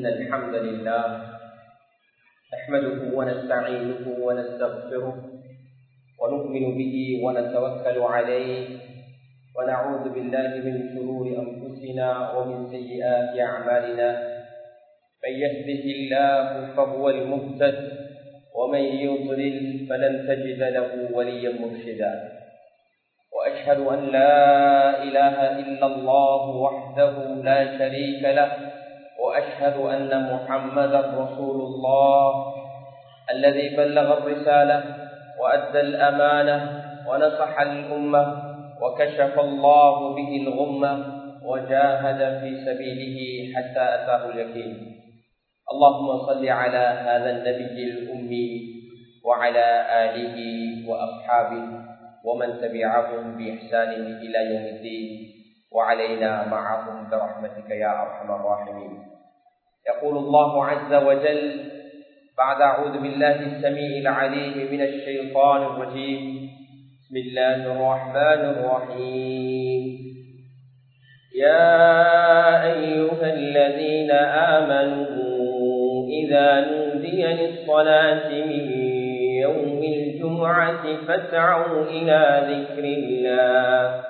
إن الحمد لله نحمده ونستعينه ونستغفره ونؤمن به ونتوكل عليه ونعوذ بالله من شرور أنفسنا ومن سيئات أعمالنا من يهده الله فهو المهتد ومن يضلل فلن تجد له وليا مرشدا وأشهد أن لا إله إلا الله وحده لا شريك له وأشهد أن محمدا رسول الله الذي بلغ الرسالة وأدى الأمانة ونصح الأمة وكشف الله به الغمة وجاهد في سبيله حتى أتاه اليقين. اللهم صل على هذا النبي الأمي وعلى آله وأصحابه ومن تبعهم بإحسان إلى يوم الدين. وعلينا معهم برحمتك يا أرحم الراحمين. يقول الله عز وجل بعد أعوذ بالله السميع العليم من الشيطان الرجيم. بسم الله الرحمن الرحيم. يا أيها الذين آمنوا إذا نودي للصلاة من يوم الجمعة فاسعوا إلى ذكر الله.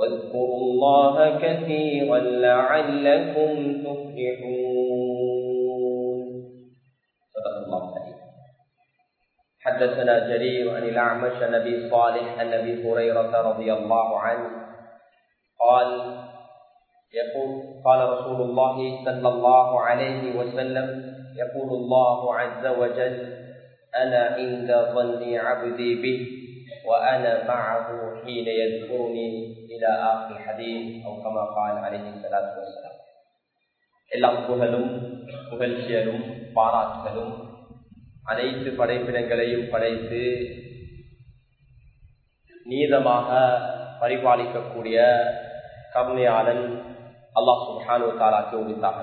واذكروا الله كثيرا لعلكم تفلحون. صدق الله العظيم. حدثنا جرير عن الأعمش نبي صالح عن أبي هريرة رضي الله عنه. قال يقول قال رسول الله صلى الله عليه وسلم يقول الله عز وجل أنا عند ظن عبدي به وأنا معه حين يذكرني. إلى آخر الحديث أو كما قال عليه الصلاة والسلام எல்லாம் புகழும் புகழ்ச்சியலும் பாராட்டுகளும் அனைத்து படைப்பினங்களையும் படைத்து நீதமாக பரிபாலிக்கக்கூடிய கருணையாளன் அல்லாஹ் சுஹானு தாலாக்கு உரித்தாக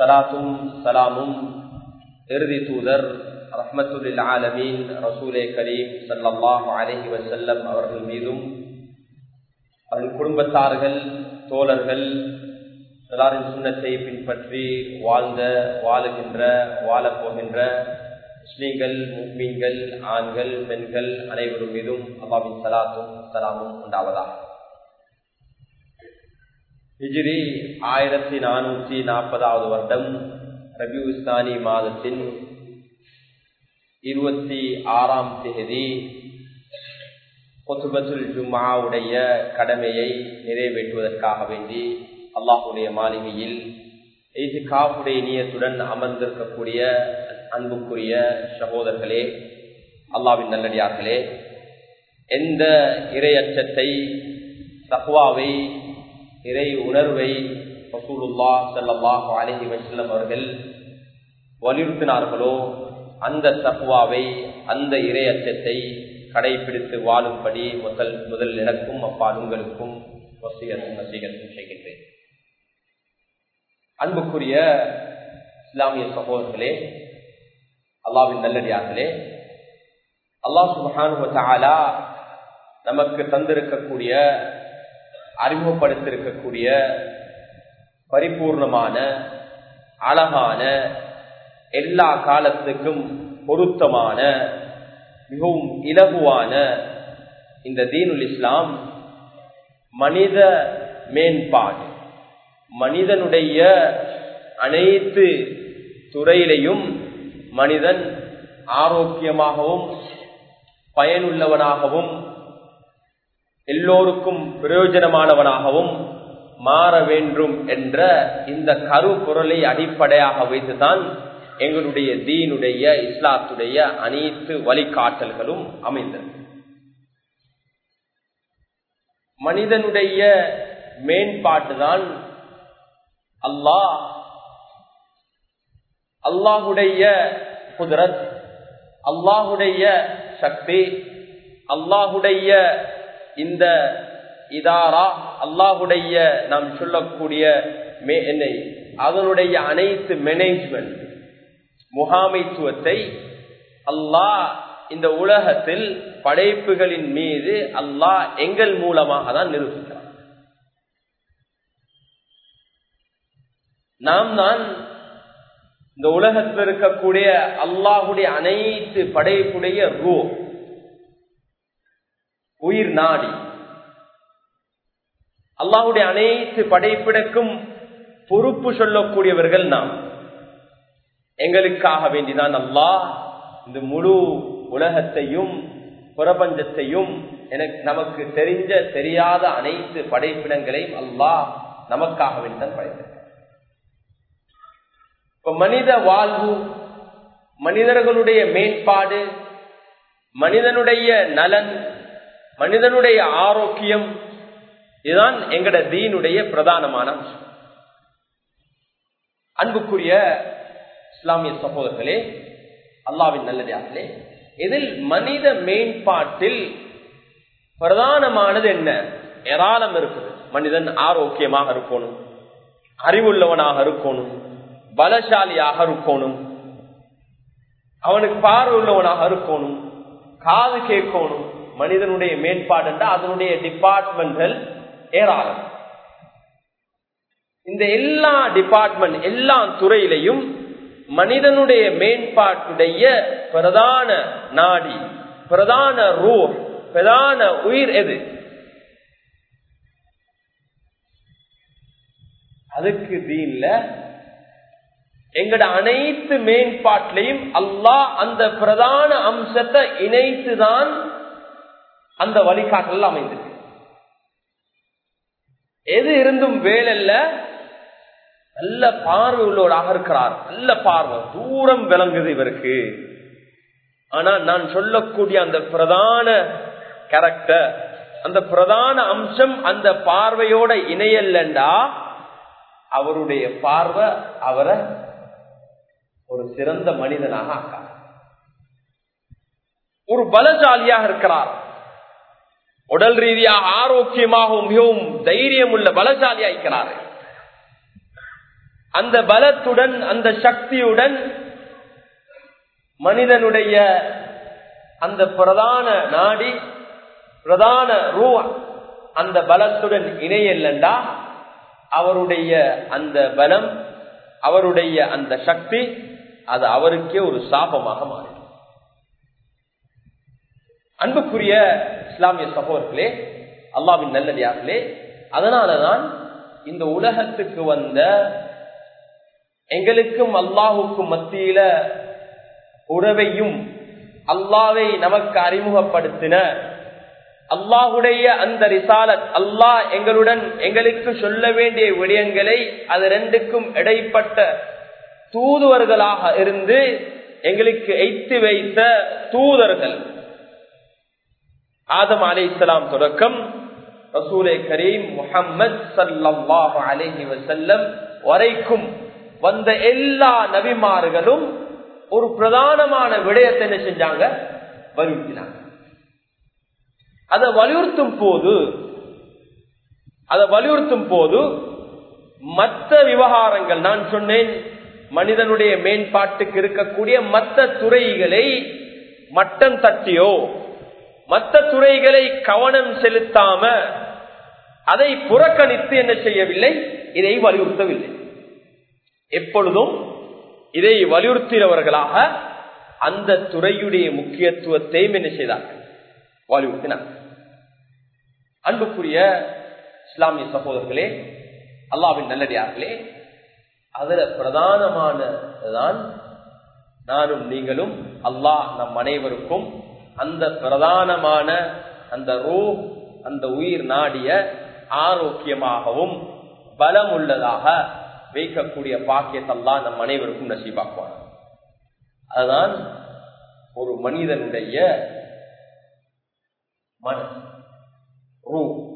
சலாத்தும் சலாமும் இறுதி தூதர் ரஹ்மத்துல் ஆலமீன் ரசூலே கரீம் சல்லாஹ் அலஹி வசல்லம் அவர்கள் மீதும் அவர்கள் குடும்பத்தார்கள் தோழர்கள் எல்லாரின் சுண்ணத்தை பின்பற்றி வாழ்ந்த வாழுகின்ற வாழப்போகின்ற முஸ்லீம்கள் முக்மீன்கள் ஆண்கள் பெண்கள் அனைவரும் மீதும் அல்லாவின் சலாத்தும் சலாமும் உண்டாவதாக. ஹிஜிரி ஆயிரத்தி நானூற்றி நாற்பதாவது வருடம் ரபி உஸ்தானி மாதத்தின் இருபத்தி ஆறாம் தேதி கொத்துபத்துல் ஜுமாவுடைய கடமையை நிறைவேற்றுவதற்காக வேண்டி அல்லாஹுடைய மாளிகையில் காப்புடைய நீயத்துடன் அமர்ந்திருக்கக்கூடிய அன்புக்குரிய சகோதரர்களே அல்லாவின் நல்லடியார்களே எந்த இறையச்சத்தை தகுவாவை இறை உணர்வை ரசூலுல்லா செல்லல்லாஹ் அலஹி வசல்லம் அவர்கள் வலியுறுத்தினார்களோ அந்த தகுவாவை அந்த இறையச்சத்தை கடைபிடித்து வாழும்படி முதல் முதல் எனக்கும் அப்பால் உங்களுக்கும் வசீகத்தும் வசீகத்தும் செய்கின்றேன். அன்புக்குரிய இஸ்லாமிய சகோதரர்களே அல்லாவின் நல்லடியார்களே அல்லாஹ் சுபஹானுவத்தாலா நமக்கு தந்திருக்கக்கூடிய அறிமுகப்படுத்திருக்கக்கூடிய பரிபூர்ணமான அழகான எல்லா காலத்துக்கும் பொருத்தமான மிகவும் இலகுவான இந்த தீனுல் இஸ்லாம் மனித மேம்பாடு. மனிதனுடைய அனைத்து துறையிலையும் மனிதன் ஆரோக்கியமாகவும் பயனுள்ளவனாகவும் எல்லோருக்கும் பிரயோஜனமானவனாகவும் மாற வேண்டும் என்ற இந்த கருப்பொருளை அடிப்படையாக வைத்துதான் எங்களுடைய தீனுடைய இஸ்லாத்துடைய அனைத்து வழிகாட்டல்களும் அமைந்தது மனிதனுடைய மேம்பாட்டுதான் அல்லாஹ் அல்லாஹுடைய குதிரத் அல்லாஹுடைய சக்தி அல்லாஹுடைய இந்த இதாரா அல்லாஹுடைய நாம் சொல்லக்கூடிய என்னை அதனுடைய அனைத்து மேனேஜ்மெண்ட் முகாமைத்துவத்தை அல்லாஹ் இந்த உலகத்தில் படைப்புகளின் மீது அல்லாஹ் எங்கள் மூலமாக தான் நிரூபிக்கிறார் நாம் தான் இந்த உலகத்தில் இருக்கக்கூடிய அல்லாஹுடைய அனைத்து படைப்புடைய ரூ உயிர் நாடி. அல்லாஹுடைய அனைத்து படைப்பிடக்கும் பொறுப்பு சொல்லக்கூடியவர்கள் நாம். எங்களுக்காக வேண்டிதான் அல்லாஹ் இந்த முழு உலகத்தையும் பிரபஞ்சத்தையும் எனக்கு நமக்கு தெரிஞ்ச தெரியாத அனைத்து படைப்பிடங்களையும் அல்லாஹ் நமக்காக வேண்டிதான் படைத்தார் இப்ப மனித வாழ்வு மனிதர்களுடைய மேம்பாடு மனிதனுடைய நலன் மனிதனுடைய ஆரோக்கியம் இதுதான் எங்கட தீனுடைய பிரதானமான அன்புக்குரிய இஸ்லாமிய சகோதரர்களே அல்லாவின் நல்லதாகலே இதில் மனித மேம்பாட்டில் பிரதானமானது என்ன? ஏராளம் இருக்குது. மனிதன் ஆரோக்கியமாக இருக்கணும் அறிவுள்ளவனாக இருக்கணும் பலசாலியாக இருக்கணும் அவனுக்கு பார்வை உள்ளவனாக இருக்கணும் காது கேட்கணும். மனிதனுடைய மேம்பாடு அதனுடைய டிபார்ட்மெண்ட்கள் ஏராளம். இந்த எல்லா டிபார்ட்மெண்ட் எல்லா துறையிலையும் மனிதனுடைய மேம்பாட்டுடைய பிரதான நாடி பிரதான ரூ பிரதான உயிர் எது? அதுக்கு தீன்ல எங்கட அனைத்து மேம்பாட்டிலையும் அல்லாஹ் அந்த பிரதான அம்சத்தை இணைத்துதான் அந்த வழிகாட்டல் அமைந்திருக்கு. எது இருந்தும் வேலல்ல நல்ல பார்வை உள்ளவராக இருக்கிறார். நல்ல பார்வை. தூரம் விளங்குது இவருக்கு. ஆனா நான் சொல்லக்கூடிய அந்த பிரதான கேரக்டர் அந்த பிரதான அம்சம் அந்த பார்வையோட இணையல்லண்டா? அவருடைய பார்வை அவரை ஒரு சிறந்த மனிதனாக ஆக்கார். ஒரு பலசாலியாக இருக்கிறார். உடல் ரீதியாக ஆரோக்கியமாகவும் மிகவும் தைரியம் உள்ள பலசாலியாக இருக்கிறார். அந்த பலத்துடன் அந்த சக்தியுடன் மனிதனுடைய அந்த பிரதான நாடி பிரதான ரூ அந்த பலத்துடன் இணையல்லண்டா? அவருடைய அந்த பலம் அவருடைய அந்த சக்தி அது அவருக்கே ஒரு சாபமாக மாறும் அன்புக்குரிய இஸ்லாமிய சகோதரர்களே அல்லாவின் நல்லடியார்களே அதனாலதான் இந்த உலகத்துக்கு வந்த எங்களுக்கும் அல்லாஹுக்கும் மத்தியில உறவையும் அல்லாவை நமக்கு அறிமுகப்படுத்தின. அல்லாஹுடைய அந்த ரிசாலத் அல்லாஹ் எங்களுடன் எங்களுக்கு சொல்ல வேண்டிய விடயங்களை அது ரெண்டுக்கும் இடைப்பட்ட தூதுவர்களாக இருந்து எங்களுக்கு எய்த்து வைத்த தூதர்கள். ஆதம் அலை இஸ்லாம் தொடக்கம். ரசூலை கரீம் முகம்மது சல்லாஹு அலஹி வசல்லம் வரைக்கும் வந்த எல்லா நபிமார்களும் ஒரு பிரதானமான விடயத்தை என்ன செஞ்சாங்க? வலியுறுத்தினாங்க. அதை வலியுறுத்தும் போது அதை வலியுறுத்தும் போது மற்ற விவகாரங்கள் நான் சொன்னேன் மனிதனுடைய மேம்பாட்டுக்கு இருக்கக்கூடிய மற்ற துறைகளை மட்டம் தட்டியோ மற்ற துறைகளை கவனம் செலுத்தாம அதை புறக்கணித்து என்ன செய்யவில்லை? இதை வலியுறுத்தவில்லை. எப்பொழுதும் இதை வலியுறுத்தினவர்களாக அந்த துறையுடைய முக்கியத்துவத்தையும் என்ன செய்தார்கள்? வலியுறுத்தினார் அன்புக்குரிய இஸ்லாமிய சகோதரர்களே அல்லாவின் நல்லடியார்களே அதுல பிரதானமானதுதான் நானும் நீங்களும் அல்லாஹ் நம் அனைவருக்கும் அந்த பிரதானமான அந்த ரூ அந்த உயிர் நாடிய ஆரோக்கியமாகவும் பலம் உள்ளதாக வைக்கக்கூடிய பாக்கியத்தல்லா நம் அனைவருக்கும் நசீபாக்குவான். அதுதான் ஒரு மனிதனுடைய மன ரூ.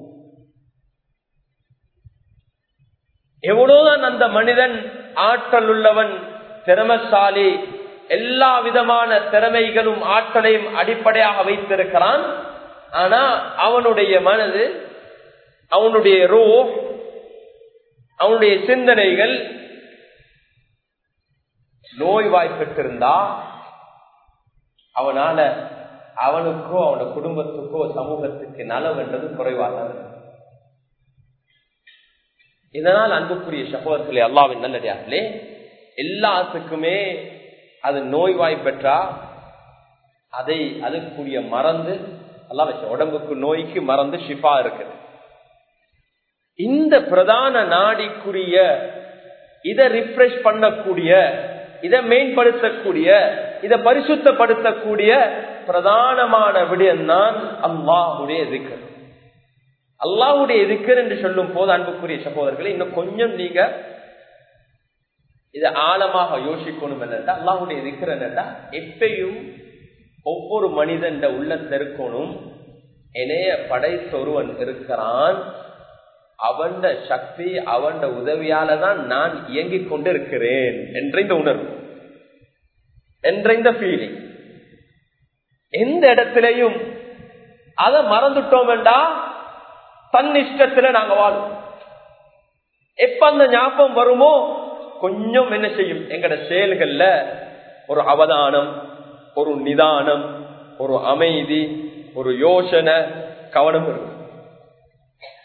எவ்வளவுதான் அந்த மனிதன் ஆற்றல் உள்ளவன் திறமசாலி எல்லா விதமான திறமைகளும் ஆற்றலையும் அடிப்படையாக வைத்திருக்கிறான். ஆனா அவனுடைய மனது அவனுடைய ரூ அவனுடைய சிந்தனைகள் நோய் வாய்ப்பட்டிருந்தா அவனால அவனுக்கோ அவனோட குடும்பத்துக்கோ சமூகத்துக்கு நலவென்றது குறைவாக இதனால் அன்புக்குரிய சகோதரர்களே அல்லாவின் நல்லடியார்களே எல்லாத்துக்குமே அது நோய்வாய் பெற்றா அதை அதுக்குரிய மறந்து அல்லா வச்ச உடம்புக்கு நோய்க்கு மறந்து ஷிஃபா இருக்குது. இந்த பிரதான நாடிக்குரிய இதை ரிஃப்ரெஷ் பண்ணக்கூடிய இதை மேம்படுத்தக்கூடிய இதை பரிசுத்தப்படுத்தக்கூடிய பிரதானமான விடயம்தான் அல்லாஹுடைய திக்கர் அல்லாஹுடைய திக்கர் என்று சொல்லும் போது அன்புக்குரிய சகோதரர்களை இன்னும் கொஞ்சம் நீங்க இதை ஆழமாக யோசிக்கணும் என்னட்டா அல்லாஹுடைய திக்கர் என்னடா எப்பையும் ஒவ்வொரு மனிதன் உள்ள இருக்கணும். இணைய படைத்தொருவன் இருக்கிறான். அவன் சக்தி அவன் உதவியால தான் நான் இயங்கிக் கொண்டு இருக்கிறேன் என்ற இந்த உணர்வு என்ற இந்த ஃபீலிங் எந்த இடத்திலையும் அதை மறந்துட்டோம் வேண்டா தன் இஷ்டத்துல நாங்க வாழும் எப்ப அந்த ஞாபகம் வருமோ கொஞ்சம் என்ன செய்யும்? எங்கட செயல்கள்ல ஒரு அவதானம் ஒரு நிதானம் ஒரு அமைதி ஒரு யோசனை கவனம் இருக்கும்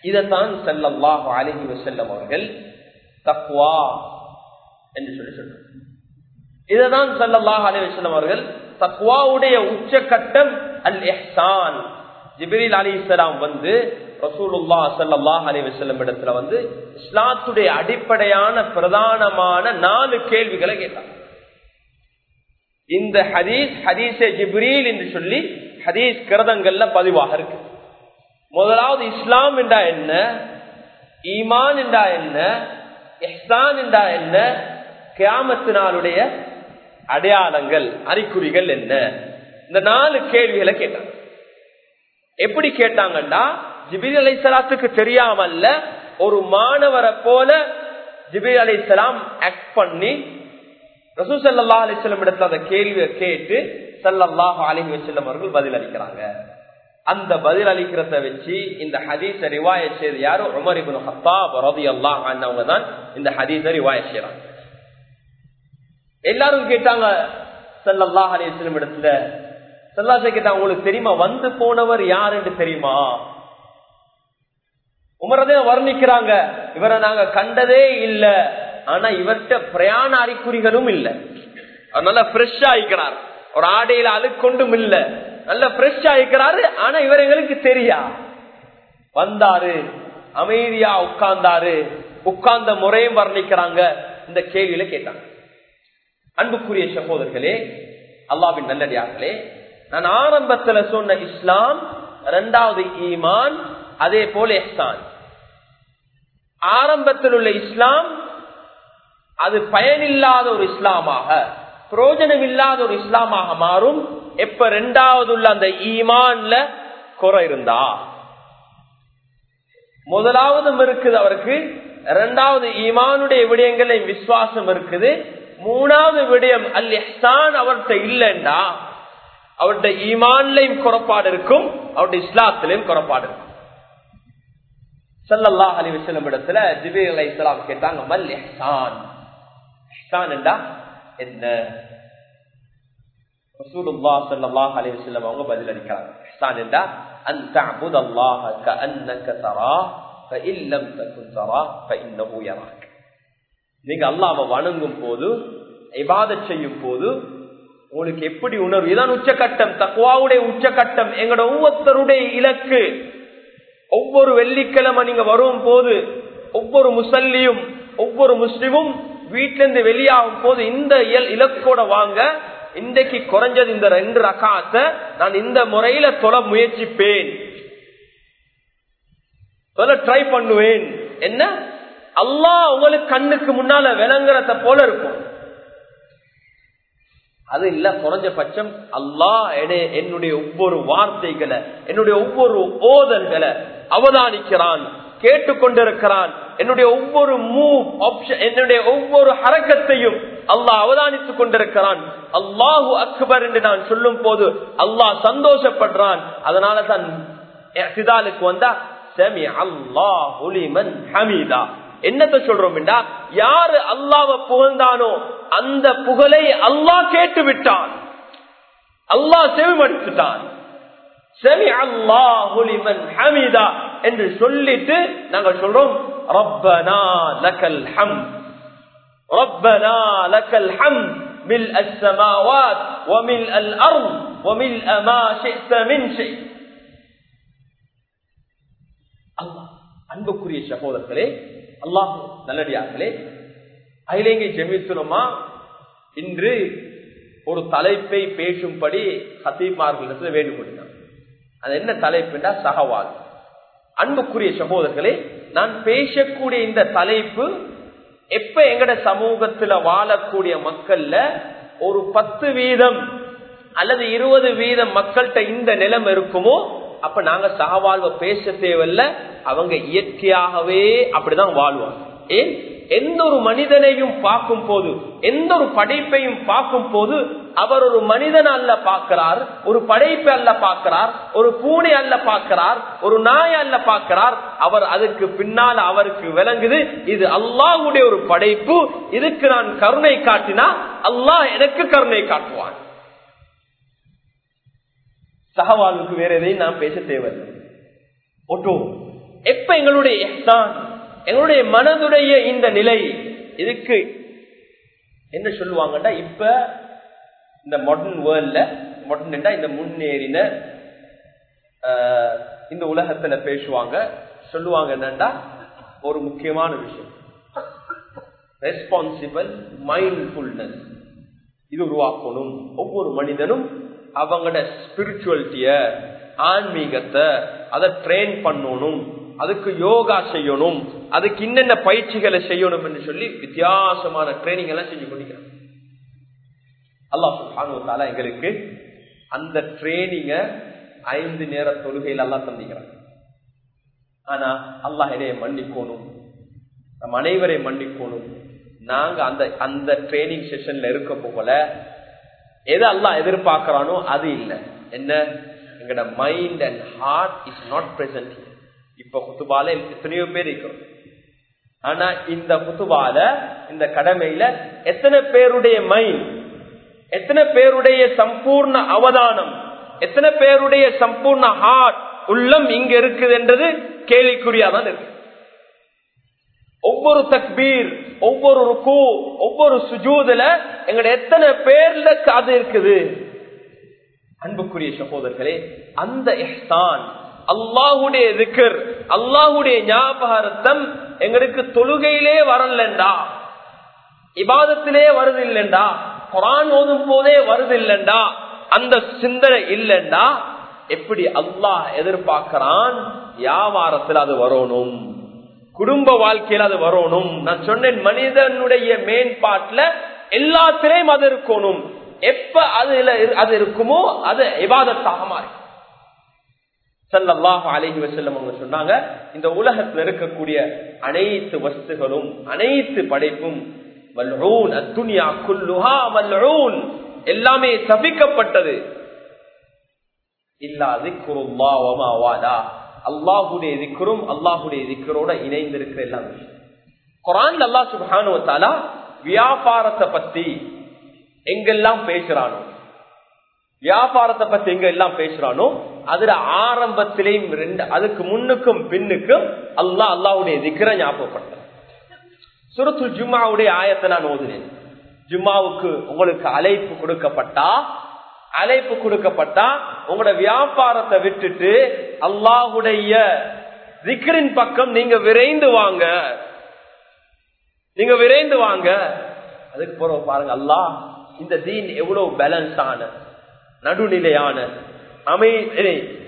இதைத்தான் செல்லல்லாஹ் அழகி செல்லம் அவர்கள் தக்வா என்று சொல்லி சொல்றாங்க. இதைதான் செல்லல்லாஹ் அலி வசல்லம் அவர்கள் தக்வாவுடைய உச்சகட்டம் அல் எஹ்சான் ஜிபிரில் அலி இஸ்லாம் வந்து ரசூலுல்லா சல்லாஹ் அலி வசல்லம் இடத்துல வந்து இஸ்லாத்துடைய அடிப்படையான பிரதானமான நாலு கேள்விகளை கேட்டார் இந்த ஹதீஸ் ஹதீஸே ஜிப்ரீல் என்று சொல்லி ஹதீஸ் கிரதங்கள்ல பதிவாக இருக்கு. முதலாவது இஸ்லாம் என்றா என்ன? ஈமான் என்றா என்ன? எஹ்சான் என்றா என்ன? கியாமத்தினாலுடைய அடையாளங்கள் அறிகுறிகள் என்ன? இந்த நாலு கேள்விகளை கேட்டாங்க. எப்படி கேட்டாங்கன்னா ஜிபிரி அலை சலாத்துக்கு தெரியாமல்ல ஒரு மாணவரை போல ஜிபிரி அலை சலாம் ஆக்ட் பண்ணி ரசூ சல்லா அலிஸ்லம் இடத்துல அந்த கேள்வியை கேட்டு சல்லல்லாஹ் அலிஹி வசல்லம் அவர்கள் பதில் அளிக்கிறாங்க அந்த பதில் அளிக்கிறத வச்சு இந்த ஹதீஸ ரிவாய செய்து யாரு? உமர் இபின் ஹத்தாப் ரதி அல்லாஹ் அவங்க தான் இந்த ஹதீஸ ரிவாய செய்யறாங்க எல்லாரும் கேட்டாங்க சல்லல்லாஹ் அலிஸ்லம் இடத்துல சல்லாசை கேட்டா உங்களுக்கு தெரியுமா? வந்து போனவர் யார் என்று தெரியுமா உமரதே வர்ணிக்கிறாங்க இவரை நாங்க கண்டதே இல்ல. ஆனா இவர்கிட்ட பிரயாண அறிகுறிகளும் இல்ல. நல்லா ஃப்ரெஷ் ஆகிக்கிறார் ஒரு ஆடையில அழுக்கொண்டும் இல்ல. நல்ல ஃப்ரெஷ் இருக்கிறாரு ஆனா இவர் எங்களுக்கு தெரியா. வந்தாரு அமைதியா உட்கார்ந்தாரு உட்கார்ந்த முறையும் வர்ணிக்கிறாங்க இந்த கேள்வியில கேட்டாங்க. அன்புக்குரிய சகோதரர்களே அல்லாவின் நல்லடியார்களே நான் ஆரம்பத்துல சொன்ன இஸ்லாம் இரண்டாவது ஈமான் அதே போல எஹ்சான் ஆரம்பத்தில் உள்ள இஸ்லாம் அது பயனில்லாத ஒரு இஸ்லாமாக. பிரயோஜனம் இல்லாத ஒரு இஸ்லாமாக மாறும். எப்ப ரெண்டாவது உள்ள அந்த ஈமான்ல குறை இருந்தா? முதலாவதும் இருக்குது அவருக்கு. இரண்டாவது ஈமானுடைய விடயங்களையும் விசுவாசம் இருக்குது. மூணாவது விடயம் அல் எஹான் அவர்கிட்ட இல்லைண்டா அவருடைய ஈமான்லையும் குறப்பாடு இருக்கும் அவருடைய இஸ்லாத்திலையும் குறப்பாடு இருக்கும். சல்லல்லா அலி விசலம் இடத்துல ஜிபி அலி இஸ்லாம் கேட்டாங்க மல் எஹான் எஹ்சான் என்றா என்ன ரசூலுல்லாஹ் ஸல்லல்லாஹு அலைஹி வஸல்லம் அவங்க பதில் அளிக்கிறாங்க இஹ்சான் என்றா அன் தஅபுத அல்லாஹ கஅன்னக தரா فإن لم تكن تراه فإنه يراك நீங்க அல்லாஹ்வை வணங்கும் போது இபாதத் செய்யும் போது உங்களுக்கு எப்படி உணர்வு இதான் உச்சகட்டம் தக்குவாவுடைய உச்சகட்டம் எங்களோட ஒவ்வொருத்தருடைய இலக்கு ஒவ்வொரு வெள்ளிக்கிழமை நீங்க வரும் போது ஒவ்வொரு முசல்லியும் ஒவ்வொரு முஸ்லிமும் வீட்டிலிருந்து வெளியாகும் போது இந்த இலக்கோட வாங்க இன்றைக்கு குறைஞ்சது இந்த ரெண்டு ரகாத்த நான் இந்த முறையில தொலை முயற்சிப்பேன். தொலை ட்ரை பண்ணுவேன். என்ன? அல்லாஹ் உங்களுக்கு கண்ணுக்கு முன்னால விளங்குறத போல இருக்கும். அது இல்ல குறைஞ்சபட்சம் அல்லா என்னுடைய ஒவ்வொரு வார்த்தைகளை என்னுடைய ஒவ்வொரு ஓதல்களை அவதானிக்கிறான் கேட்டுக்கொண்டிருக்கிறான். என்னுடைய ஒவ்வொரு மூவ் ஆப்ஷன் என்னுடைய ஒவ்வொரு ஹரக்கத்தையும் அல்லாஹ் அவதானித்துக் கொண்டிருக்கிறான். அல்லாஹு அக்பர் என்று நான் சொல்லும் போது அல்லாஹ் சந்தோஷப்படுறான். அதனால தான் சிதாலுக்கு வந்தா செமி அல்லாஹ் ஹமீதா. என்னத்த சொல்றோம் யாரு அல்லாவை புகழ்ந்தானோ அந்த புகழை அல்லாஹ் கேட்டு விட்டான் அல்லாஹ் செவிமடுத்துட்டான். செமி அல்லாஹுலிமன் ஹமீதா என்று சொல்லிட்டு நாங்கள் சொல்றோம் ரப்பனா லக்கல் ஹம் ரப்பனா லக்கல் ஹம் ملء السماوات وملء الأرض وملء ما شئت من شيء அல்லாஹ் அன்புக்குரிய சகோதரர்களே அல்லாஹ் நல்லடியார்களே அகிலேங்கை ஜெமித்துலமா இன்று ஒரு தலைப்பை பேசும்படி ஹத்தீமார்களிடத்தில் வேண்டுகொண்டான் அது என்ன தலைப்புண்டா சகவால் அன்புக்குரிய சகோதரர்களே நான் பேசக்கூடிய இந்த தலைப்பு எப்ப எங்கட சமூகத்துல வாழக்கூடிய மக்கள்ல ஒரு பத்து வீதம் அல்லது இருபது வீதம் மக்கள்கிட்ட இந்த நிலம் இருக்குமோ அப்ப நாங்க சகவாழ்வை பேச தேவையில்ல. அவங்க இயற்கையாகவே அப்படிதான் வாழ்வாங்க. ஏன்? எந்த ஒரு மனிதனையும் பார்க்கும் போது எந்த ஒரு படைப்பையும் பார்க்கும் போது அவர் ஒரு மனிதன் அல்ல பார்க்கிறார் ஒரு படைப்பு அல்ல பார்க்கிறார் ஒரு பூனை அல்ல பார்க்கிறார் ஒரு நாய் அல்ல பார்க்கிறார். அவர் அதுக்கு பின்னால் அவருக்கு விளங்குது இது அல்லாஹுடைய ஒரு படைப்பு. இதுக்கு நான் கருணை காட்டினா அல்லாஹ் எனக்கு கருணை காட்டுவான். சகவாழ்வுக்கு வேற எதையும் நான் பேச தேவையில்லை. ஒட்டோ எப்ப எங்களுடைய எங்களுடைய மனதுடைய இந்த நிலை இதுக்கு என்ன சொல்லுவாங்கன்னா இப்ப இந்த மாடர்ன் வேர்ல்ட்ல மாடர்ன் இந்த முன்னேறின இந்த உலகத்துல பேசுவாங்க. சொல்லுவாங்க என்னண்டா? ஒரு முக்கியமான விஷயம். ரெஸ்பான்சிபிள் மைண்ட்ஃபுல்னஸ் இது உருவாக்கணும். ஒவ்வொரு மனிதனும் அவங்களோட ஸ்பிரிச்சுவலிட்டிய ஆன்மீகத்தை அதை ட்ரெயின் பண்ணணும். அதுக்கு யோகா செய்யணும். அதுக்கு என்னென்ன பயிற்சிகளை செய்யணும் என்று சொல்லி வித்தியாசமான ட்ரைனிங் எல்லாம் செஞ்சு கொண்டிருக்கிறாங்க. அல்லாஹ் எங்களுக்கு அந்த ட்ரைனிங்க ஐந்து நேர தொழுகையில் எல்லாம் சந்திக்கிறாங்க ஆனா அல்லாஹ் இடையே மன்னிக்கணும். நம் அனைவரை மன்னிக்கணும். நாங்க அந்த அந்த ட்ரைனிங் செஷன்ல இருக்க போல எது அல்லாஹ் எதிர்பார்க்கிறானோ அது இல்லை. என்ன? எங்கட mind and heart is not present இப்ப குத்துபால எத்தனையோ பேர் இருக்கிறோம். ஆனா இந்த குத்துபால இந்த கடமையில எத்தனை பேருடைய மைண்ட் எத்தனை பேருடைய சம்பூர்ண அவதானம் எத்தனை பேருடைய சம்பூர்ண ஹார்ட் உள்ளம் இங்க இருக்குது என்றது கேள்விக்குறியாதான் இருக்கு. ஒவ்வொரு தக்பீர் ஒவ்வொரு ருக்கு ஒவ்வொரு சுஜூதுல எங்கட எத்தனை பேர்ல அது இருக்குது? அன்புக்குரிய சகோதரர்களே அந்த எஹ்தான் அல்லாஹுடைய திக்கர் அல்லாஹுடைய ஞாபகார்த்தம் எங்களுக்கு தொழுகையிலே வரலண்டா? இபாதத்திலே வருது இல்லைண்டா குரான் ஓதும் போதே வருது இல்லண்டா அந்த சிந்தனை இல்லண்டா? எப்படி அல்லாஹ் எதிர்பார்க்கிறான்? வியாபாரத்தில் அது வரணும். குடும்ப வாழ்க்கையில் அது வரணும். நான் சொன்னேன் மனிதனுடைய மேம்பாட்டுல எல்லாத்திலையும் அது இருக்கணும். எப்ப அதுல அது இருக்குமோ அது இபாதத்தாக மாறி செல்லல்லாஹ் அழகி வசல்லம் அவங்க சொன்னாங்க இந்த உலகத்தில் இருக்கக்கூடிய அனைத்து வஸ்துகளும் அனைத்து படைப்பும் வல்ஊன் அத்துனியா குல்லுஹா வல்ஊன் எல்லாமே சபிக்கப்பட்டது இல்லாது குருல்லாவமாவாதா அல்லாஹுடைய திக்கரும் அல்லாஹுடைய திக்கரோட இணைந்திருக்கிற எல்லாம் குரான் அல்லா சுபானுவத்தாலா வியாபாரத்தை பத்தி எங்கெல்லாம் பேசுறானோ வியாபாரத்தை பத்தி எங்க எல்லாம் பேசுறானோ அதுல ஆரம்பத்திலேயும் ரெண்டு அதுக்கு முன்னுக்கும் பின்னுக்கும் அல்லா அல்லாவுடைய திக்கரை ஞாபகப்படுத்த சுருத்து ஜும்மாவுடைய ஆயத்தை நான் ஓதுனேன் ஜும்மாவுக்கு உங்களுக்கு அழைப்பு கொடுக்கப்பட்டா? அழைப்பு கொடுக்கப்பட்டா? உங்களோட வியாபாரத்தை விட்டுட்டு அல்லாஹுடைய திக்கரின் பக்கம் நீங்க விரைந்து வாங்க. நீங்க விரைந்து வாங்க. அதுக்கு போற பாருங்க அல்லாஹ் இந்த தீன் எவ்வளவு பேலன்ஸ் ஆன நடுநிலையான அமை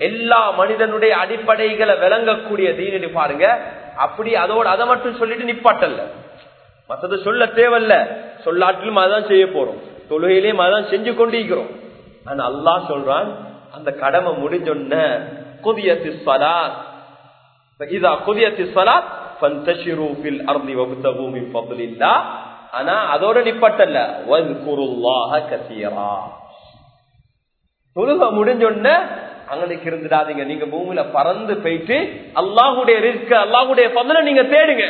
எல்லா மனிதனுடைய அடிப்படைகளை விளங்கக்கூடிய தீனி பாருங்க. அப்படி அதோட அதை மட்டும் சொல்லிட்டு நிப்பாட்டல்ல. மற்றது சொல்ல தேவையில்ல. சொல்லாட்டிலும் அதான் செய்ய போறோம். தொழுகையிலேயும் அதான் செஞ்சு கொண்டிருக்கிறோம். ஆனா அல்லா சொல்றான் அந்த கடமை முடிஞ்சொன்ன குதியத்து சலா இதா குதியத்து சலா பந்தஷிரூபில் அர்தி வகுத்த பூமி பபுலில்லா ஆனா அதோட நிப்பட்டல்ல வல்குருல்லாக கசீரா. தொழுக முடிஞ்சொன்ன அங்களுக்கு இருந்துடாதீங்க. நீங்க பூமியில பறந்து போயிட்டு அல்லாஹுடைய ரிஸ்க அல்லாஹுடைய பந்தனை நீங்க தேடுங்க.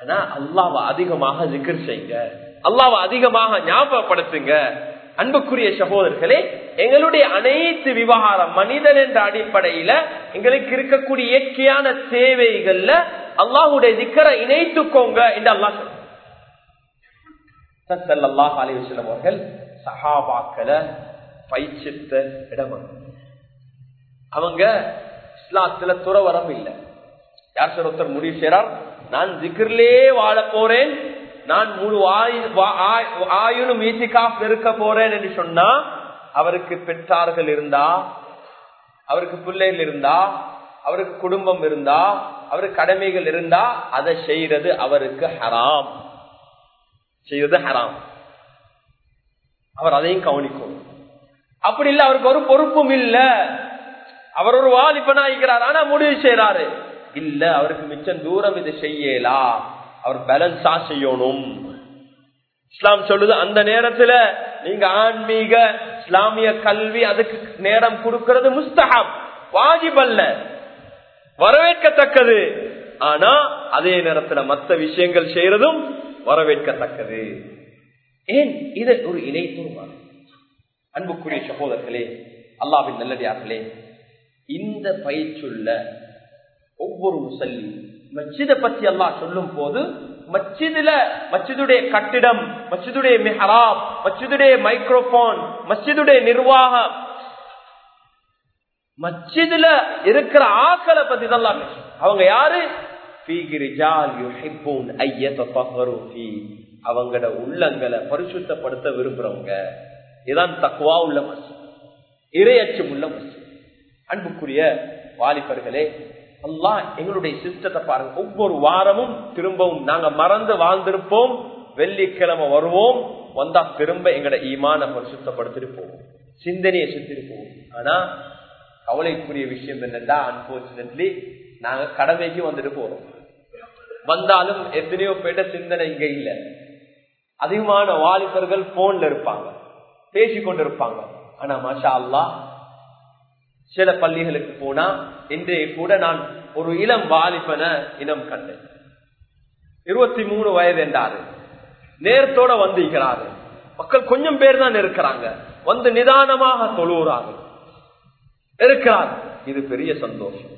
ஆனா அல்லாவை அதிகமாக ஜிக்கர் செய்யுங்க அல்லாவை அதிகமாக ஞாபகப்படுத்துங்க. அன்புக்குரிய சகோதரர்களே எங்களுடைய அனைத்து விவகாரம் மனிதன் என்ற அடிப்படையில எங்களுக்கு இருக்கக்கூடிய இயற்கையான தேவைகள்ல அல்லாஹுடைய திக்கரை இணைத்துக்கோங்க என்று அல்லாஹ் சொல்லாஹ் அலிவசலம் அவர்கள் சஹாபாக்களை பயிற்சித்த இடம் அவங்க இஸ்லாத்துல துறவரம் இல்லை. யார் சார் ஒருத்தர் முடிவு செய்யறார் நான் திக்ரிலே வாழ போறேன். நான் முழு ஆயுளும் ஈட்டிகாப் இருக்க போறேன் என்று சொன்னா அவருக்கு பெற்றார்கள் இருந்தா அவருக்கு பிள்ளைகள் இருந்தா அவருக்கு குடும்பம் இருந்தா அவருக்கு கடமைகள் இருந்தா அதை செய்யறது அவருக்கு ஹராம். செய்வது ஹராம். அவர் அதையும் கவனிக்கும். அப்படி இல்ல அவருக்கு ஒரு பொறுப்பும் இல்ல. அவர் ஒரு வாலிபனா இருக்கிறார் ஆனா முடிவு செய்யறாரு இல்ல அவருக்கு மிச்சம் தூரம் இது செய்யலா. அவர் பேலன்ஸா செய்யணும். இஸ்லாம் சொல்லுது அந்த நேரத்துல நீங்க ஆன்மீக இஸ்லாமிய கல்வி அதுக்கு நேரம் கொடுக்கிறது முஸ்தகம் வாஜிப் அல்ல. வரவேற்கத்தக்கது. ஆனா அதே நேரத்துல மற்ற விஷயங்கள் செய்யறதும் வரவேற்கத்தக்கது. ஏன்? இது ஒரு இணைத்துருவாங்க அன்புக்குரிய சகோதரர்களே அல்லாவின் நல்லடியார்களே இந்த பயிற்சியுள்ள ஒவ்வொரு முசல்லி. மச்சிதை பத்தி எல்லாம் சொல்லும் போது மச்சிதுல மச்சிதுடைய கட்டிடம் மச்சிதுடைய மெஹராப் மச்சிதுடைய மைக்ரோபோன் மச்சிதுடைய நிர்வாகம். மச்சிதுல இருக்கிற ஆக்களை பத்தி தான் அவங்க யாரு? அவங்களோட உள்ளங்களை பரிசுத்தப்படுத்த விரும்புறவங்க. இதான் தக்குவா உள்ள மசி இரையச்சம் உள்ள மசி அன்புக்குரிய வாலிபர்களே அல்லா எங்களுடைய சிஸ்டத்தை பாருங்க. ஒவ்வொரு வாரமும் திரும்பவும் நாங்க மறந்து வாழ்ந்திருப்போம். வெள்ளிக்கிழமை வருவோம். வந்தா திரும்ப எங்கட ஈமான பரிசுத்தப்படுத்திட்டு போவோம். சிந்தனையை சுத்திட்டு போவோம். ஆனா கவலைக்குரிய விஷயம் என்னன்னா அன்பார்ச்சுனேட்லி நாங்க கடமைக்கு வந்துட்டு போறோம். வந்தாலும் எத்தனையோ பேட்ட சிந்தனை இங்க இல்ல. அதிகமான வாலிபர்கள் போன்ல இருப்பாங்க. பேசிக்கொண்டு இருப்பாங்க ஆனா மாஷா அல்லா சில பள்ளிகளுக்கு போனா இன்றைய கூட நான் ஒரு இளம் வாலிபன இனம் கண்டேன். இருபத்தி மூணு வயது என்றாரு. நேரத்தோட வந்திருக்கிறாரு மக்கள் கொஞ்சம் பேர் தான் இருக்கிறாங்க. வந்து நிதானமாக தொழுகிறார்கள் இருக்கிறார். இது பெரிய சந்தோஷம்.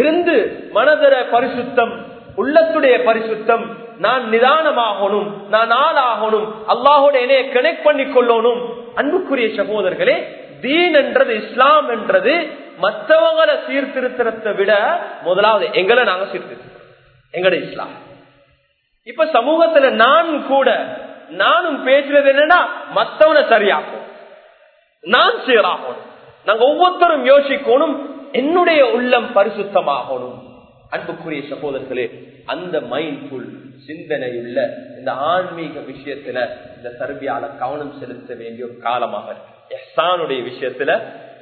இருந்து மனதர பரிசுத்தம் உள்ளத்துடைய பரிசுத்தம் நான் நிதானமாகணும் நான் ஆளாகணும் அல்லாஹோட என்னைய கனெக்ட் பண்ணி கொள்ளணும் அன்புக்குரிய சகோதரர்களே தீன் என்றது இஸ்லாம் என்றது மற்றவங்களை சீர்திருத்தத்தை விட முதலாவது எங்களை நாங்க சீர்திருத்தோம் எங்கட இஸ்லாம். இப்ப சமூகத்துல நான் கூட நானும் பேசுறது என்னன்னா மத்தவனை சரியாக்கும் நான் சீராகணும். நாங்க ஒவ்வொருத்தரும் யோசிக்கணும் என்னுடைய உள்ளம் பரிசுத்தமாகணும். அன்புக்குரிய சகோதரர்களே அந்த மைண்ட்ஃபுல் சிந்தனையுள்ள இந்த ஆன்மீக விஷயத்துல இந்த சர்பியால கவனம் செலுத்த வேண்டிய ஒரு காலமாக எஹ்சானுடைய விஷயத்துல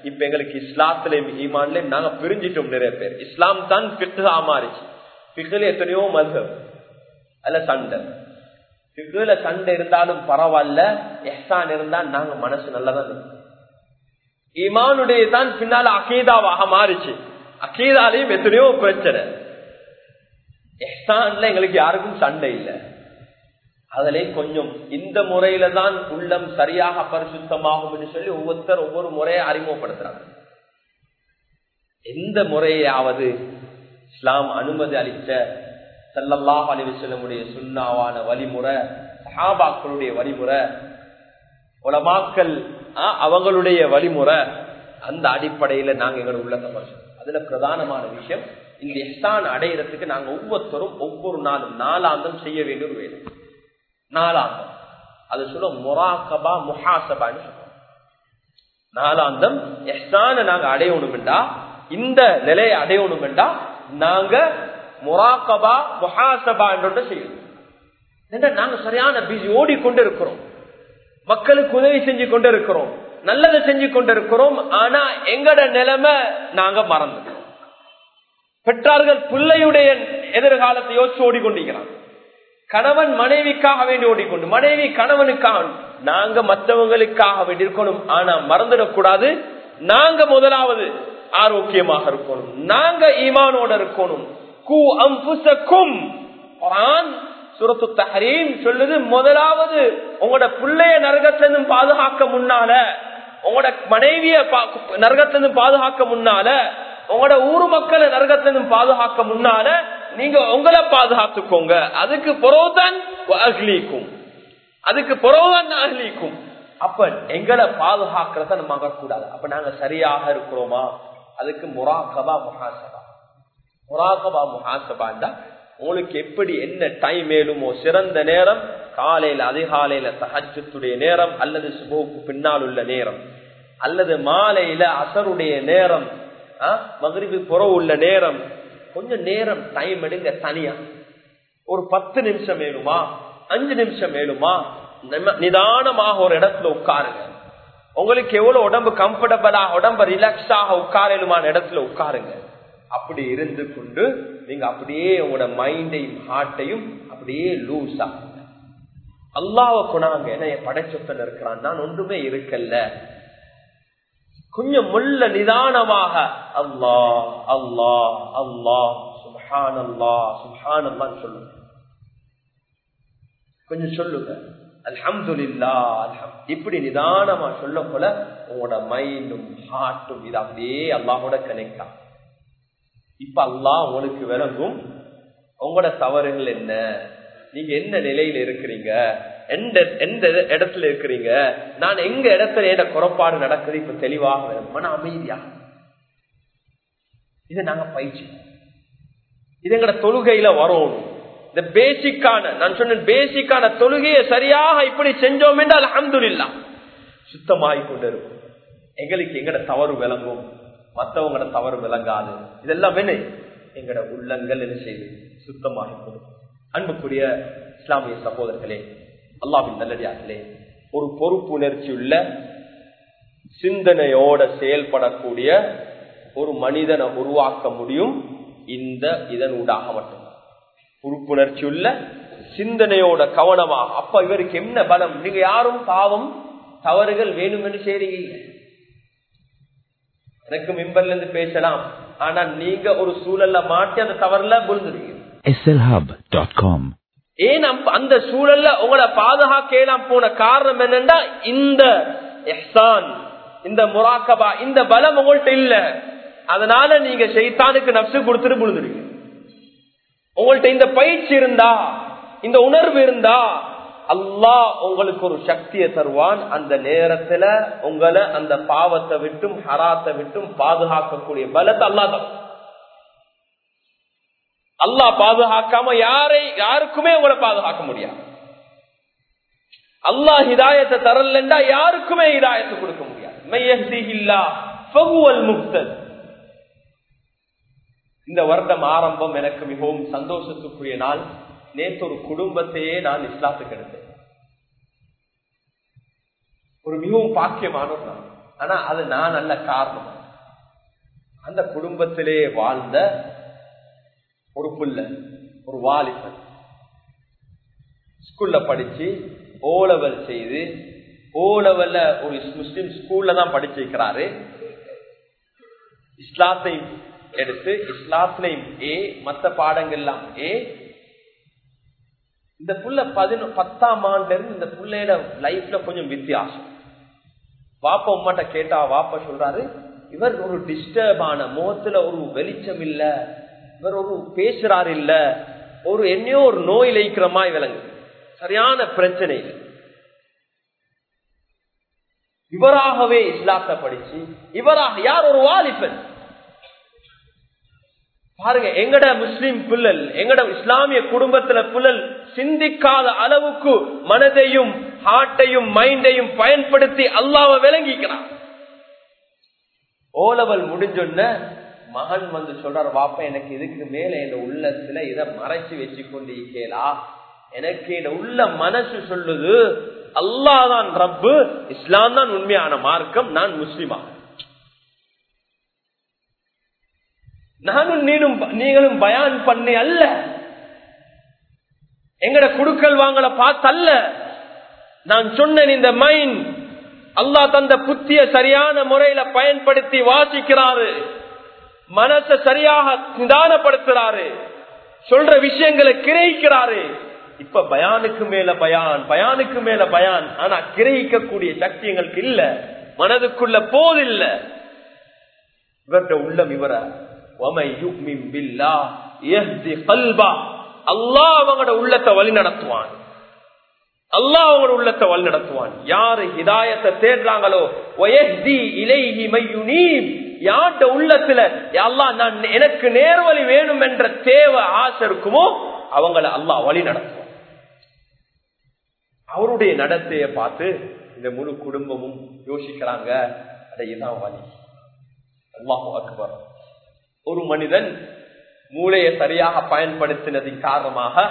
இப்ப எங்களுக்கு இஸ்லாத்திலையும் ஈமான்லயும் நாங்க பிரிஞ்சிட்டோம் நிறைய பேர். இஸ்லாம் தான் பித்தா மாறிச்சு பிகுல எத்தனையோ மதுகம் அல்ல சண்டை. பிகுல சண்டை இருந்தாலும் பரவாயில்ல எஹ்சான் இருந்தா நாங்க மனசு நல்லதான் இருக்கும் ஈமானுடைய தான் பின்னால அகீதாவாக மாறிச்சு. அகீதாலையும் எத்தனையோ பிரச்சனை. எஹ்சான்ல எங்களுக்கு யாருக்கும் சண்டை இல்லை. அதிலே கொஞ்சம் இந்த முறையில தான் உள்ளம் சரியாக பரிசுத்தமாகும் என்று சொல்லி ஒவ்வொருத்தர் ஒவ்வொரு முறையை அறிமுகப்படுத்துறாங்க. எந்த முறையாவது இஸ்லாம் அனுமதி அளித்த சல்லல்லாஹ் அலிவசல்லமுடைய சுண்ணாவான வழிமுறை சஹாபாக்களுடைய வழிமுறை உலமாக்கல் அவங்களுடைய வழிமுறை அந்த அடிப்படையில நாங்க எங்களோட உள்ளத்தை பரிசு அதுல பிரதானமான விஷயம் இந்த எஹ்சான் அடையிறதுக்கு நாங்க ஒவ்வொருத்தரும் ஒவ்வொரு நாளும் நாலாந்தம் செய்ய வேண்டிய ஒரு வேலை. நாலாந்தம் அது சொல்ல மொராக்கபா முஹாசபான்னு சொல்லுவோம் நாலாந்தம் எஹ்சான நாங்க அடையணும்டா இந்த நிலையை அடையணும்டா நாங்க முராக்கபா முஹாசபா என்று செய்யணும் நாங்க சரியான பிஸி ஓடிக்கொண்டு இருக்கிறோம் மக்களுக்கு உதவி செஞ்சு கொண்டு இருக்கிறோம் நல்லதை செஞ்சு கொண்டு இருக்கிறோம் ஆனா எங்கட நிலைமை நாங்க மறந்துட்டோம். பெற்றார்கள் பிள்ளையுடைய எதிர்காலத்தை யோசிச்சு ஓடிக்கொண்டிருக்கிறாங்க. கணவன் மனைவிக்காக வேண்டி ஓடிக்கொண்டு மனைவி கணவனுக்காக நாங்க மற்றவங்களுக்காக வேண்டி இருக்கணும். ஆனா மறந்துடக்கூடாது. நாங்க முதலாவது ஆரோக்கியமாக இருக்கணும். நாங்க ஈமானோட இருக்கணும். கு அம்புசக்கும். சுரத்து தஹரீம் சொல்லுது முதலாவது உங்களோட பிள்ளைய நரகத்திலிருந்து பாதுகாக்க முன்னால உங்களோட மனைவிய நரகத்திலிருந்து பாதுகாக்க முன்னால உங்களோட ஊர் மக்களை நரகத்திலிருந்து பாதுகாக்க முன்னால நீங்க உங்களை பாதுகாத்துக்கோங்க. அதுக்கு பொறவுதான் அகலிக்கும் அதுக்கு பொறவுதான் அகலிக்கும் அப்ப எங்களை பாதுகாக்கிறத நம்ம கூடாது அப்ப நாங்க சரியாக இருக்கிறோமா? அதுக்கு முராக்கபா முகாசபா முராக்கபா முகாசபாண்டா உங்களுக்கு எப்படி என்ன டைம் மேலுமோ சிறந்த நேரம் காலையில அதிகாலையில தகச்சத்துடைய நேரம் அல்லது சுபோக்கு பின்னால் உள்ள நேரம். அல்லது மாலையில அசருடைய நேரம் மகிழ்வு புற உள்ள நேரம் கொஞ்சம் நேரம் டைம் எடுங்க தனியா. ஒரு பத்து நிமிஷம் வேணுமா? அஞ்சு நிமிஷம் வேணுமா? நிதானமாக ஒரு இடத்துல உட்காருங்க. உங்களுக்கு எவ்வளவு உடம்பு கம்ஃபர்டபுளா உடம்பு ரிலாக்ஸாக உட்காரலுமான இடத்துல உட்காருங்க. அப்படி இருந்து கொண்டு நீங்க அப்படியே உங்களோட மைண்டையும் ஹார்ட்டையும் அப்படியே லூஸ் ஆகுங்க. அல்லாவ குணாங்க என்ன படைச்சொத்தன் இருக்கிறான். நான் ஒன்றுமே இருக்கல்ல. கொஞ்சம் முள்ள நிதானமாக அல்லா அல்லா அல்லா சுஹான் அல்லா சுஹான் அல்லான்னு சொல்லுங்க. கொஞ்சம் சொல்லுங்க. அல்ஹம்துல்லா அல்ஹம் இப்படி நிதானமா சொல்ல போல உங்களோட மைண்டும் ஹார்ட்டும் இது அப்படியே அல்லாஹோட கனெக்ட் ஆகும். இப்ப அல்லா உங்களுக்கு விளங்கும் உங்களோட தவறுகள் என்ன? நீங்க என்ன நிலையில இருக்கிறீங்க? எந்த எந்த இடத்துல இருக்கிறீங்க? நான் எங்க இடத்துல என்ன குறைபாடு நடக்குது? இப்ப தெளிவாக மன அமைதியா. இதை நாங்க பயிற்சி. இது எங்கட தொழுகையில வரும். இந்த பேசிக்கான நான் சொன்ன பேசிக்கான தொழுகையை சரியாக இப்படி செஞ்சோம் என்றால் அஹமதுல்லா சுத்தமாகி கொண்டு இருக்கும் எங்களுக்கு எங்கட தவறு விளங்கும். மற்றவங்களோட தவறு விளங்காது. இதெல்லாம் என்ன? எங்கட உள்ளங்கள் என்ன செய்து? சுத்தமாகி கொடுக்கும் அன்புக்குரிய இஸ்லாமிய சகோதரர்களே அல்லாவின் நல்லடியார்களே ஒரு பொறுப்புணர்ச்சி உள்ள சிந்தனையோட செயல்படக்கூடிய ஒரு மனிதனை உருவாக்க முடியும் இந்த இதன் ஊடாக மட்டும். பொறுப்புணர்ச்சி உள்ள சிந்தனையோட கவனமாக அப்ப இவருக்கு என்ன பலம்? நீங்க யாரும் பாவம் தவறுகள் வேணும் என்று செய்றீங்க எனக்கு மிம்பர்ல இருந்து பேசலாம். ஆனா நீங்க ஒரு சூழல்ல மாட்டி அந்த தவறுல விழுந்துருவீங்க. ஏன் அந்த சூழல்ல உங்களை பாதுகாக்கலாம் போன காரணம் என்னன்னா இந்த எஹ்சான் இந்த முராக்கபா இந்த பலம் உங்கள்கிட்ட இல்ல. அதனால நீங்க செய்தானுக்கு நப்சு கொடுத்துட்டு விழுந்துருவீங்க உங்கள்கிட்ட இந்த பயிற்சி இருந்தா இந்த உணர்வு இருந்தா அல்லாஹ் உங்களுக்கு ஒரு சக்தியை தருவான். அந்த நேரத்துல உங்களை அந்த பாவத்தை விட்டும் ஹராத்தை விட்டும் பாதுகாக்கக்கூடிய பலத்தை அல்லா தரும். அல்லாஹ் பாதுகாக்காம யாரை யாருக்குமே உங்களை பாதுகாக்க முடியாது. அல்லாஹ் ஹிதாயத்தை தரலண்டா யாருக்குமே ஹிதாயத்தை கொடுக்க முடியாது. இந்த வருடம் ஆரம்பம் எனக்கு மிகவும் சந்தோஷத்துக்குரிய நாள். நேற்று ஒரு குடும்பத்தையே நான் இஸ்லாத்துக்கு எடுத்தேன். ஒரு மிகவும் பாக்கியமான நாள். ஆனா அது நான் நல்ல காரணம். அந்த குடும்பத்திலே வாழ்ந்த ஒரு புள்ள ஒரு வாலிபன். ஸ்கூல்ல படிச்சு ஓ லெவல் செய்து ஓ லெவல்ல ஒரு முஸ்லிம் ஸ்கூல்ல தான் படிச்சிருக்கிறாரு இஸ்லாத்தை எடுத்து இஸ்லாத்திலையும் ஏ மற்ற பாடங்கள்லாம் ஏ இந்த புள்ள பதினொ பத்தாம் ஆண்டுல இருந்து இந்த புள்ளையோட லைஃப்ல கொஞ்சம் வித்தியாசம். வாப்பா உமாட்ட கேட்டா வாப்பா சொல்றாரு இவர் ஒரு டிஸ்டர்ப் ஆன முகத்துல ஒரு வெளிச்சம் இல்லை. இவர் ஒரு பேசுறாரு இல்ல. ஒரு என்னையோ ஒரு நோய் லைக்கிற மாதிரி விளங்கு சரியான பிரச்சனை இவராகவே இஸ்லாத்தை படிச்சு இவராக யார் ஒரு வாலிபன்? பாருங்க எங்கட முஸ்லிம் புள்ளல் எங்கட இஸ்லாமிய குடும்பத்துல புள்ளல் சிந்திக்காத அளவுக்கு மனதையும் ஹார்ட்டையும் மைண்டையும் பயன்படுத்தி அல்லாவ விளங்கிக்கிறான். ஓலவல் முடிஞ்சொன்ன மகன் வந்து சொல்றார் வாப்பா எனக்கு இதுக்கு மேல என் உள்ளத்துல இதை மறைச்சு வச்சு கொண்டு இருக்கேலா எனக்கு என் உள்ள மனசு சொல்லுது அல்லாதான் ரப்பு இஸ்லாம் தான் உண்மையான மார்க்கம் நான் முஸ்லிமா. நானும் நீனும் நீங்களும் பயான் பண்ணி அல்ல. எங்கட குடுக்கல் வாங்கல பார்த்தல்ல நான் சொன்னேன் இந்த மைண்ட் அல்லாஹ் தந்த புத்திய சரியான முறையில பயன்படுத்தி வாசிக்கிறாரு. மனச சரியாக நிதானப்படுத்துறாரு. சொல்ற விஷயங்களை கிரகிக்கிறாரு. இப்ப பயானுக்கு மேல பயான் பயானுக்கு மேல பயான். ஆனா கிரகிக்கக்கூடிய சக்தி எங்களுக்கு இல்ல. மனதுக்குள்ள போதில்ல இவர்கிட்ட உள்ளம் இவர அல்லாஹ் அவங்களோட உள்ளத்தை வழி நடத்துவான். அல்லாஹ் அவங்களோட உள்ளத்தை வழி நடத்துவான். யாரு ஹிதாயத்தை தேடுறாங்களோ இலைஹி மையுனீப். யார்ட உள்ளத்துல அல்லாஹ் நான் எனக்கு நேர்வழி வேணும் என்ற தேவை ஆசை இருக்குமோ அவங்கள அல்லாஹ் வழி நடத்துவோம் அவருடைய நடத்தைய பார்த்து இந்த முழு குடும்பமும் யோசிக்கிறாங்க. அதைதான் வழி. அல்லாஹ் அக்பர். ஒரு மனிதன் மூளையை சரியாக பயன்படுத்தினதின் காரணமாக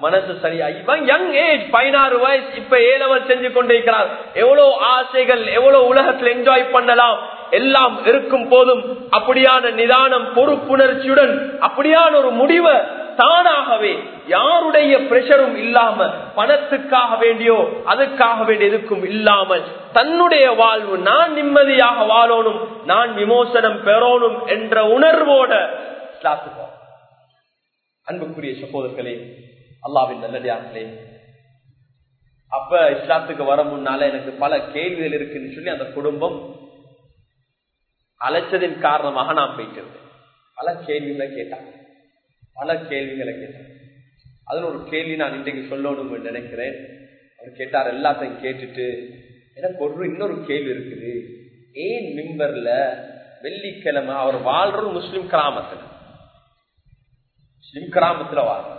மனசு சரியா இவன் யங் ஏஜ் பதினாறு வயசு இப்ப ஏலவல் செஞ்சு கொண்டிருக்கிறார் எவ்வளவு ஆசைகள் எவ்வளவு உலகத்தில் என்ஜாய் பண்ணலாம். எல்லாம் இருக்கும் போதும் அப்படியான நிதானம் பொறுப்புணர்ச்சியுடன் அப்படியான ஒரு முடிவை தானாகவே யாருடைய பிரஷரும் இல்லாம பணத்துக்காக வேண்டியோ அதுக்காக வேண்டிய எதுக்கும் இல்லாமல் தன்னுடைய வாழ்வு நான் நிம்மதியாக வாழணும் நான் விமோசனம் பெறணும் என்ற உணர்வோட அன்புக்குரிய சகோதரர்களே அல்லாவின் நல்லடியார்களே அப்ப இஸ்லாத்துக்கு வர முன்னால எனக்கு பல கேள்விகள் இருக்குன்னு சொல்லி அந்த குடும்பம் அழைச்சதின் காரணமாக நான் போயிட்டு இருந்தேன் பல கேள்விகளை கேட்டாங்க பல கேள்விகளை கேட்டாங்க அதுல ஒரு கேள்வி நான் இன்றைக்கு சொல்லணும்னு நினைக்கிறேன். அவர் கேட்டார் எல்லாத்தையும் கேட்டுட்டு எனக்கு ஒரு இன்னொரு கேள்வி இருக்குது. ஏன் மிம்பர்ல வெள்ளிக்கிழமை அவர் வாழ்ற முஸ்லிம் கிராமத்துல? முஸ்லிம் கிராமத்துல வாழ்ற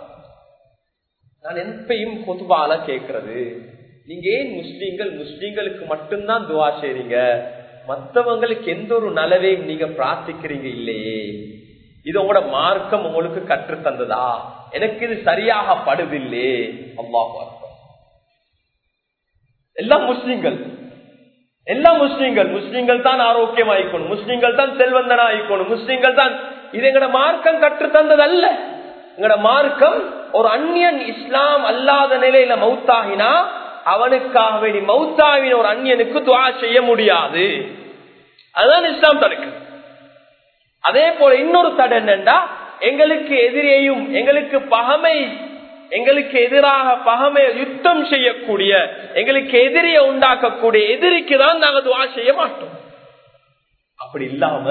நான் எப்பையும் பொதுவால கேட்கறது. நீங்க ஏன் முஸ்லீம்கள் முஸ்லீம்களுக்கு மட்டும்தான் துவா செய்றீங்க? மற்றவங்களுக்கு எந்த ஒரு நலவையும் நீங்க பிரார்த்திக்கிறீங்க இல்லையே. இது உங்களோட மார்க்கம் உங்களுக்கு கற்று தந்ததா? எனக்கு இது சரியாக படுதில்லே. அம்மா எல்லாம் முஸ்லீம்கள். எல்லாம் முஸ்லீம்கள். முஸ்லீம்கள் தான் ஆரோக்கியம் ஆயிக்கணும் முஸ்லீம்கள் தான் செல்வந்தனா ஆயிக்கணும் முஸ்லீம்கள் தான் இது எங்கட மார்க்கம் கற்று தந்தது அல்ல எங்கட மார்க்கம் ஒரு அந்நியன் இஸ்லாம் அல்லாத நிலையில மௌத்தாகினா அவனுக்காக வேண்டி மௌத்தாவின் ஒரு அந்நியனுக்கு துவா செய்ய முடியாது. அதுதான் இஸ்லாம் தடுக்கு. அதே போல இன்னொரு தடை என்னண்டா எங்களுக்கு எதிரேயும் எங்களுக்கு பகமை எங்களுக்கு எதிராக பகமை யுத்தம் செய்யக்கூடிய எங்களுக்கு எதிரியை உண்டாக்கக்கூடிய எதிரிக்கு தான் நாங்க துவா செய்ய மாட்டோம். அப்படி இல்லாம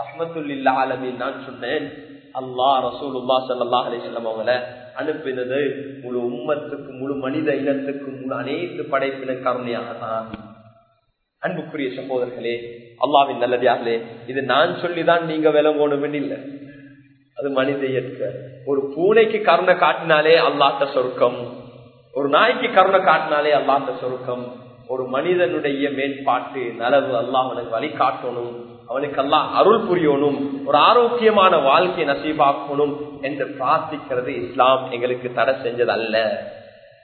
ரஹமத்துல்லா ஆலமின் நான் சொன்னேன் அல்லா ரசூலுல்லா சல்லா அலிசல்லம் அவங்கள அனுப்பினது முழு உம்மத்துக்கு முழு மனித இனத்துக்கு முழு அனைத்து படைப்பின கருணையாக தான் அன்புக்குரிய சகோதரர்களே அல்லாவின் நல்லதாகலே இது நான் சொல்லிதான் நீங்க விளங்கணும் இல்லை. அது மனித இயற்கை. ஒரு பூனைக்கு கருணை காட்டினாலே அல்லாத்த சொருக்கம். ஒரு நாய்க்கு கருணை காட்டினாலே அல்லாத்த சொருக்கம். ஒரு மனிதனுடைய மேற்பாட்டு நலவு அல்லாஹ் வழி காட்டணும் அவனுக்கு எல்லாம் அருள் புரியணும் ஒரு ஆரோக்கியமான வாழ்க்கையை நசீபாக்கணும் என்று பிரார்த்திக்கிறது இஸ்லாம். எங்களுக்கு தடை செஞ்சது அல்ல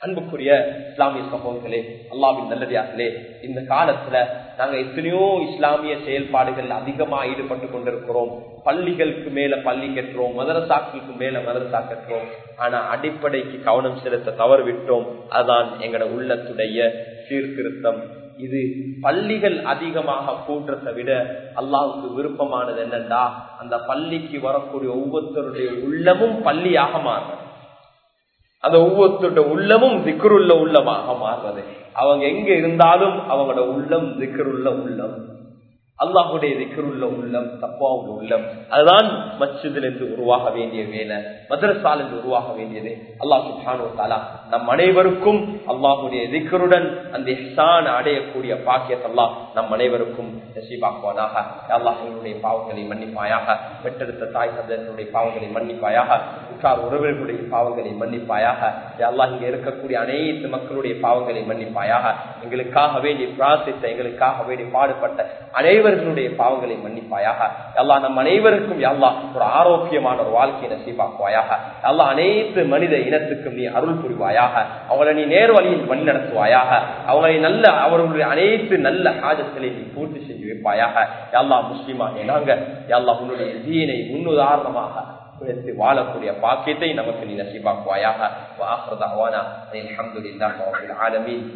அன்புக்குரிய இஸ்லாமிய சமூகங்களே அல்லாவின் நல்லதாகலே இந்த காலத்துல நாங்க எத்தனையோ இஸ்லாமிய செயல்பாடுகள் அதிகமா ஈடுபட்டு கொண்டிருக்கிறோம். பள்ளிகளுக்கு மேல பள்ளி கட்டுறோம் மதரசாக்களுக்கு மேல மதரசா கட்டுறோம். ஆனா அடிப்படைக்கு கவனம் செலுத்த தவறு விட்டோம். அதுதான் எங்கட உள்ளத்துடைய சீர்திருத்தம். இது பள்ளிகள் அதிகமாக கூட்டுறதை விட அல்லாவுக்கு விருப்பமானது என்னண்டா அந்த பள்ளிக்கு வரக்கூடிய ஒவ்வொருத்தருடைய உள்ளமும் பள்ளியாக மாறும். அந்த ஒவ்வொருத்தருடைய உள்ளமும் திக்கருள்ள உள்ளமாக மாறுறது அவங்க எங்க இருந்தாலும் அவங்களோட உள்ளம் திக்கருள்ள உள்ளம். அல்லாஹுடைய திக்கருள்ள உள்ளம் தப்பாவுள்ள உள்ளம். அதுதான் மச்சிதிலிருந்து உருவாக வேண்டிய வேலை மதரசாலிருந்து உருவாக வேண்டியது. அல்லாஹ் தாலா நம் அனைவருக்கும் அல்லாஹுடைய திக்கருடன் அந்த இஹ்சான் அடையக்கூடிய பாக்கியத்தை அல்லாஹ் நம் அனைவருக்கும் நசீபாக்குவானாக அல்லாஹ் எங்களுடைய பாவங்களை மன்னிப்பாயாக. பெற்றெடுத்த தாய் தந்தனுடைய பாவங்களை மன்னிப்பாயாக. உற்றார் உறவினர்களுடைய பாவங்களை மன்னிப்பாயாக. அல்லாஹ் இங்கே இருக்கக்கூடிய அனைத்து மக்களுடைய பாவங்களை மன்னிப்பாயாக. எங்களுக்காக வேண்டி பிரார்த்தித்த எங்களுக்காக வேண்டி பாடுபட்ட அனைவரும் அனைவர்களுடைய பாவங்களை மன்னிப்பாயாக. எல்லா நம் அனைவருக்கும் எல்லா ஒரு ஆரோக்கியமான ஒரு வாழ்க்கையை நசீபாக்குவாயாக. எல்லா அனைத்து மனித இனத்துக்கும் நீ அருள் புரிவாயாக. அவங்களை நீ நேர் வழியில் வழி நடத்துவாயாக. அவங்களை நல்ல அவர்களுடைய அனைத்து நல்ல ஆஜத்திலே நீ பூர்த்தி செஞ்சு வைப்பாயாக. எல்லா முஸ்லிமாக நாங்க எல்லா உன்னுடைய தீனை முன்னுதாரணமாக எடுத்து வாழக்கூடிய பாக்கியத்தை நமக்கு நீ நசீபாக்குவாயாக. வாஹ்ரதாவானா ஆலமீன்.